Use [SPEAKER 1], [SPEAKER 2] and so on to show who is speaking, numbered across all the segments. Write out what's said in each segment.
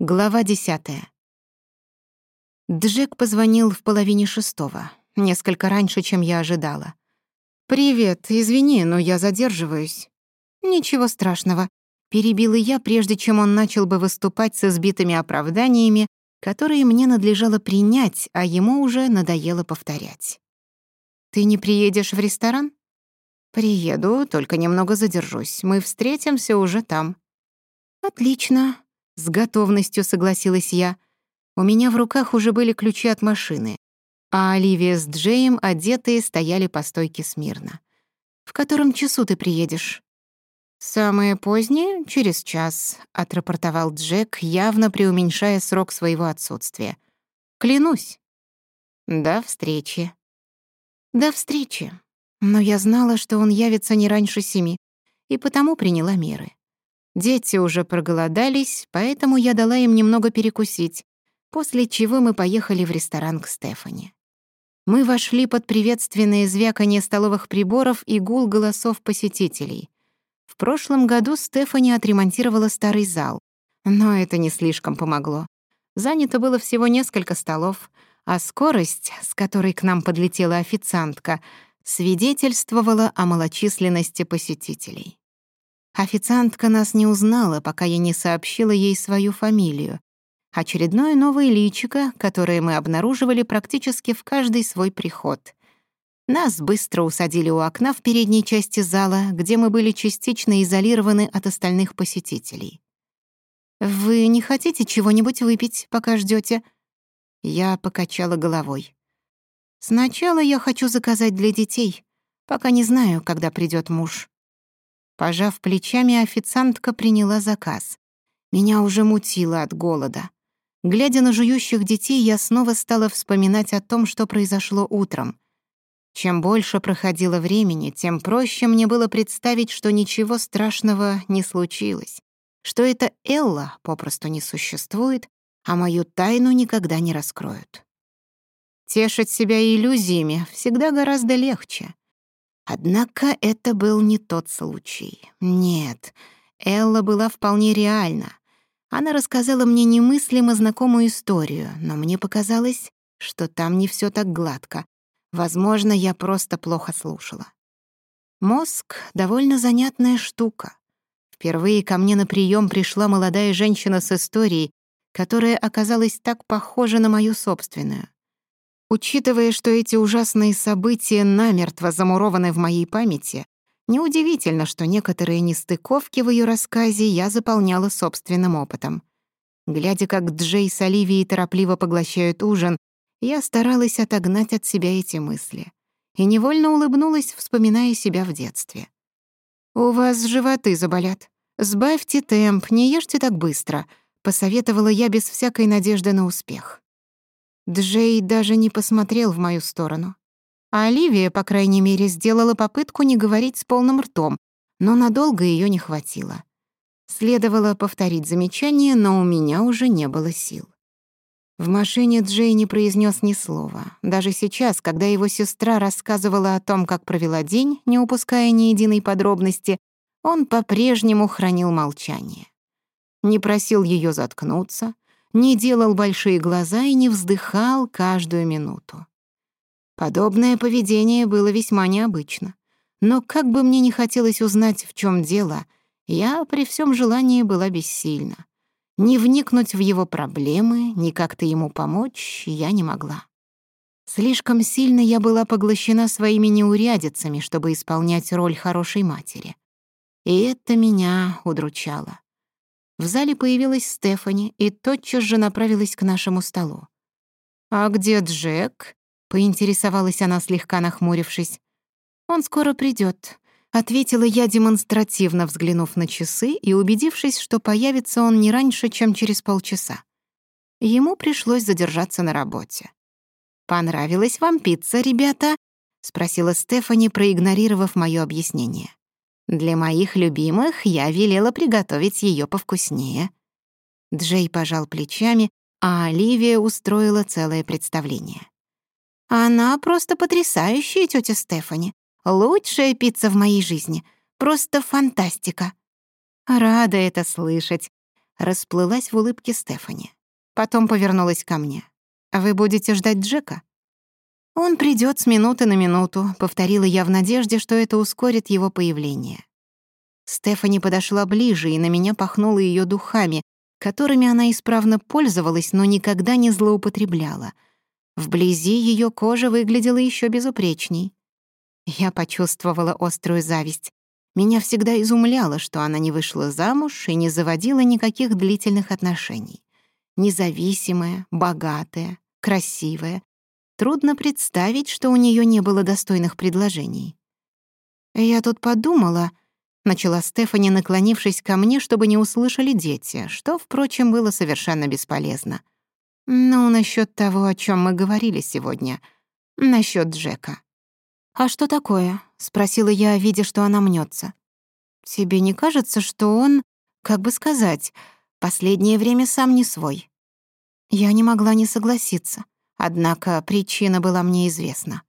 [SPEAKER 1] Глава десятая. Джек позвонил в половине шестого, несколько раньше, чем я ожидала. «Привет, извини, но я задерживаюсь». «Ничего страшного», — перебила я, прежде чем он начал бы выступать со сбитыми оправданиями, которые мне надлежало принять, а ему уже надоело повторять. «Ты не приедешь в ресторан?» «Приеду, только немного задержусь. Мы встретимся уже там». «Отлично», с готовностью согласилась я. У меня в руках уже были ключи от машины, а Оливия с Джейм, одетые, стояли по стойке смирно. «В котором часу ты приедешь?» «Самое позднее — через час», — отрапортовал Джек, явно преуменьшая срок своего отсутствия. «Клянусь». «До встречи». «До встречи». Но я знала, что он явится не раньше семи, и потому приняла меры. Дети уже проголодались, поэтому я дала им немного перекусить, после чего мы поехали в ресторан к Стефани. Мы вошли под приветственное звяканье столовых приборов и гул голосов посетителей. В прошлом году Стефани отремонтировала старый зал, но это не слишком помогло. Занято было всего несколько столов, а скорость, с которой к нам подлетела официантка, свидетельствовала о малочисленности посетителей. Официантка нас не узнала, пока я не сообщила ей свою фамилию. Очередное новое личико, которое мы обнаруживали практически в каждый свой приход. Нас быстро усадили у окна в передней части зала, где мы были частично изолированы от остальных посетителей. «Вы не хотите чего-нибудь выпить, пока ждете? Я покачала головой. «Сначала я хочу заказать для детей, пока не знаю, когда придет муж». Пожав плечами, официантка приняла заказ. Меня уже мутило от голода. Глядя на жующих детей, я снова стала вспоминать о том, что произошло утром. Чем больше проходило времени, тем проще мне было представить, что ничего страшного не случилось, что эта Элла попросту не существует, а мою тайну никогда не раскроют. Тешить себя иллюзиями всегда гораздо легче. Однако это был не тот случай. Нет, Элла была вполне реальна. Она рассказала мне немыслимо знакомую историю, но мне показалось, что там не всё так гладко. Возможно, я просто плохо слушала. Мозг — довольно занятная штука. Впервые ко мне на приём пришла молодая женщина с историей, которая оказалась так похожа на мою собственную. Учитывая, что эти ужасные события намертво замурованы в моей памяти, неудивительно, что некоторые нестыковки в ее рассказе я заполняла собственным опытом. Глядя, как Джей с Оливией торопливо поглощают ужин, я старалась отогнать от себя эти мысли и невольно улыбнулась, вспоминая себя в детстве. «У вас животы заболят. Сбавьте темп, не ешьте так быстро», — посоветовала я без всякой надежды на успех. Джей даже не посмотрел в мою сторону. А Оливия, по крайней мере, сделала попытку не говорить с полным ртом, но надолго ее не хватило. Следовало повторить замечание, но у меня уже не было сил. В машине Джей не произнес ни слова. Даже сейчас, когда его сестра рассказывала о том, как провела день, не упуская ни единой подробности, он по-прежнему хранил молчание. Не просил ее заткнуться, не делал большие глаза и не вздыхал каждую минуту. Подобное поведение было весьма необычно. Но как бы мне не хотелось узнать, в чем дело, я при всем желании была бессильна. Не вникнуть в его проблемы, ни как-то ему помочь я не могла. Слишком сильно я была поглощена своими неурядицами, чтобы исполнять роль хорошей матери. И это меня удручало. В В зале появилась Стефани и тотчас же направилась к нашему столу. «А где Джек?» — поинтересовалась она, слегка нахмурившись. «Он скоро придёт», — ответила я демонстративно, взглянув на часы и убедившись, что появится он не раньше, чем через полчаса. Ему пришлось задержаться на работе. «Понравилась вам пицца, ребята?» — спросила Стефани, проигнорировав моё объяснение. Для моих любимых я велела приготовить ее повкуснее». Джей пожал плечами, а Оливия устроила целое представление. «Она просто потрясающая, тетя Стефани. Лучшая пицца в моей жизни. Просто фантастика». «Рада это слышать», — расплылась в улыбке Стефани. Потом повернулась ко мне. «Вы будете ждать Джека?» «Он придёт с минуты на минуту», — повторила я в надежде, что это ускорит его появление. Стефани подошла ближе, и на меня пахнуло её духами, которыми она исправно пользовалась, но никогда не злоупотребляла. Вблизи её кожа выглядела ещё безупречней. Я почувствовала острую зависть. Меня всегда изумляло, что она не вышла замуж и не заводила никаких длительных отношений. Независимая, богатая, красивая. Трудно представить, что у нее не было достойных предложений. «Я тут подумала», — начала Стефани, наклонившись ко мне, чтобы не услышали дети, что, впрочем, было совершенно бесполезно. «Ну, насчет того, о чем мы говорили сегодня. насчет Джека». «А что такое?» — спросила я, видя, что она мнется. «Тебе не кажется, что он, как бы сказать, последнее время сам не свой?» Я не могла не согласиться однако причина была мне известна.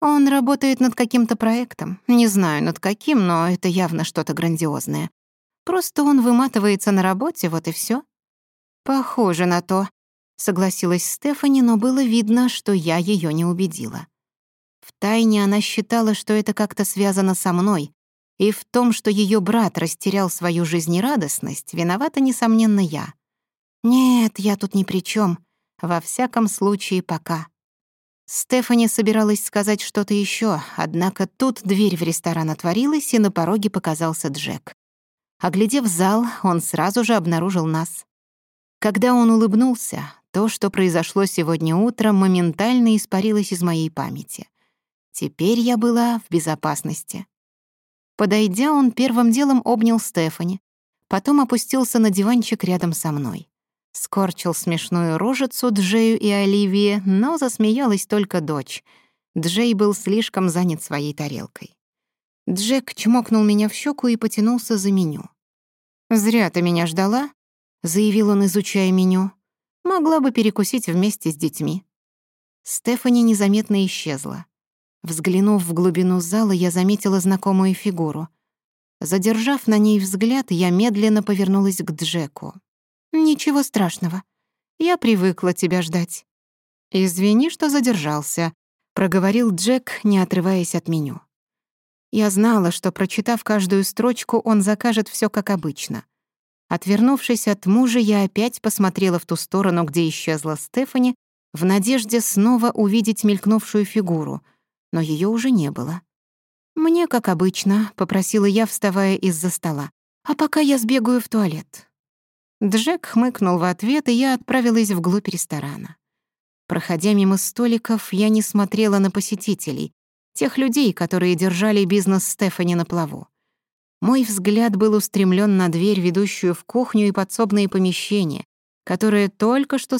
[SPEAKER 1] Он работает над каким-то проектом. Не знаю, над каким, но это явно что-то грандиозное. Просто он выматывается на работе, вот и все. «Похоже на то», — согласилась Стефани, но было видно, что я ее не убедила. Втайне она считала, что это как-то связано со мной, и в том, что ее брат растерял свою жизнерадостность, виновата, несомненно, я. «Нет, я тут ни при чем. Во всяком случае, пока. Стефани собиралась сказать что-то еще, однако тут дверь в ресторан отворилась, и на пороге показался Джек. Оглядев зал, он сразу же обнаружил нас. Когда он улыбнулся, то, что произошло сегодня утром, моментально испарилось из моей памяти. Теперь я была в безопасности. Подойдя, он первым делом обнял Стефани, потом опустился на диванчик рядом со мной. Скорчил смешную рожицу Джею и Оливии, но засмеялась только дочь. Джей был слишком занят своей тарелкой. Джек чмокнул меня в щеку и потянулся за меню. «Зря ты меня ждала», — заявил он, изучая меню. «Могла бы перекусить вместе с детьми». Стефани незаметно исчезла. Взглянув в глубину зала, я заметила знакомую фигуру. Задержав на ней взгляд, я медленно повернулась к Джеку. «Ничего страшного. Я привыкла тебя ждать». «Извини, что задержался», — проговорил Джек, не отрываясь от меню. Я знала, что, прочитав каждую строчку, он закажет все как обычно. Отвернувшись от мужа, я опять посмотрела в ту сторону, где исчезла Стефани, в надежде снова увидеть мелькнувшую фигуру, но ее уже не было. «Мне, как обычно», — попросила я, вставая из-за стола. «А пока я сбегаю в туалет». Джек хмыкнул в ответ, и я отправилась вглубь ресторана. Проходя мимо столиков, я не смотрела на посетителей, тех людей, которые держали бизнес Стефани на плаву. Мой взгляд был устремлен на дверь, ведущую в кухню и подсобные помещения, которая только что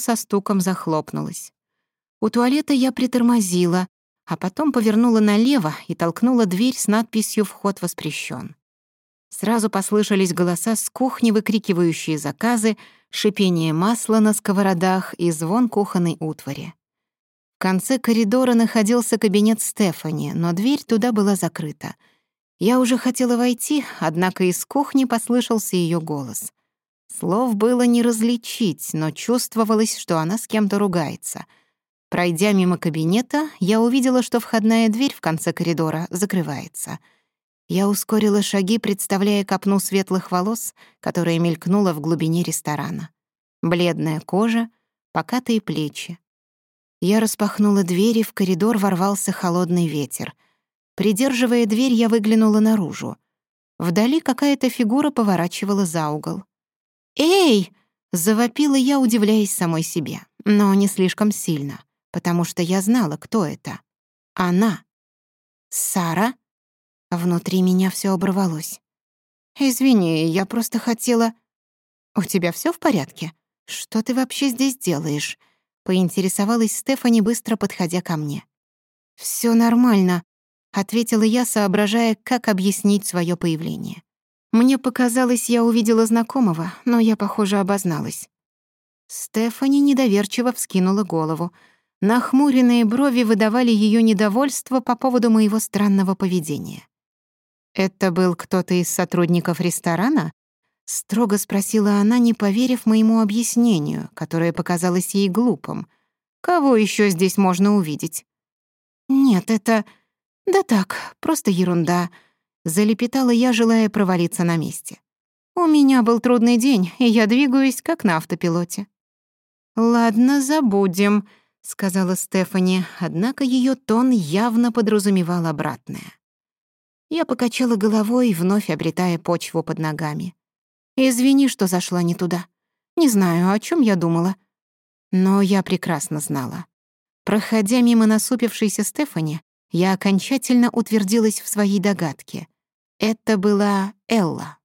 [SPEAKER 1] со стуком захлопнулась. У туалета я притормозила, а потом повернула налево и толкнула дверь с надписью «Вход воспрещен». Сразу послышались голоса с кухни, выкрикивающие заказы, шипение масла на сковородах и звон кухонной утвари. В конце коридора находился кабинет Стефани, но дверь туда была закрыта. Я уже хотела войти, однако из кухни послышался ее голос. Слов было не различить, но чувствовалось, что она с кем-то ругается — Пройдя мимо кабинета, я увидела, что входная дверь в конце коридора закрывается. Я ускорила шаги, представляя копну светлых волос, которая мелькнула в глубине ресторана. Бледная кожа, покатые плечи. Я распахнула дверь, и в коридор ворвался холодный ветер. Придерживая дверь, я выглянула наружу. Вдали какая-то фигура поворачивала за угол. «Эй!» — завопила я, удивляясь самой себе, но не слишком сильно потому что я знала, кто это. Она. Сара? Внутри меня все оборвалось. «Извини, я просто хотела...» «У тебя все в порядке? Что ты вообще здесь делаешь?» Поинтересовалась Стефани, быстро подходя ко мне. Все нормально», — ответила я, соображая, как объяснить свое появление. Мне показалось, я увидела знакомого, но я, похоже, обозналась. Стефани недоверчиво вскинула голову. Нахмуренные брови выдавали ее недовольство по поводу моего странного поведения. «Это был кто-то из сотрудников ресторана?» Строго спросила она, не поверив моему объяснению, которое показалось ей глупым. «Кого еще здесь можно увидеть?» «Нет, это... Да так, просто ерунда», — залепетала я, желая провалиться на месте. «У меня был трудный день, и я двигаюсь как на автопилоте». «Ладно, забудем», — сказала Стефани, однако Я покачала головой, вновь обретая почву под ногами. «Извини, что зашла не туда. Не знаю, о чем я думала». Но я прекрасно знала. Проходя мимо насупившейся Стефани, я окончательно утвердилась в своей догадке. Это была Элла.